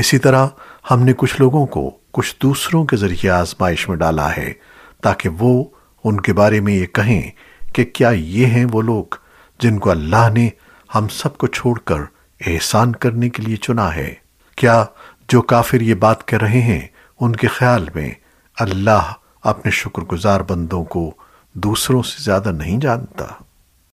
اسی طرح ہم نے کچھ لوگوں کو کچھ دوسروں کے ذریعے آزمائش میں ڈالا ہے تاکہ وہ ان کے بارے میں یہ کہیں کہ کیا یہ ہیں وہ لوگ جن کو اللہ نے ہم سب کو چھوڑ کر احسان کرنے کے لیے چنا ہے۔ کیا جو کافر یہ بات کر رہے ہیں، ان کے خیال میں اللہ اپنے شکر گزار بندوں کو دوسروں سے زیادہ نہیں جانتا؟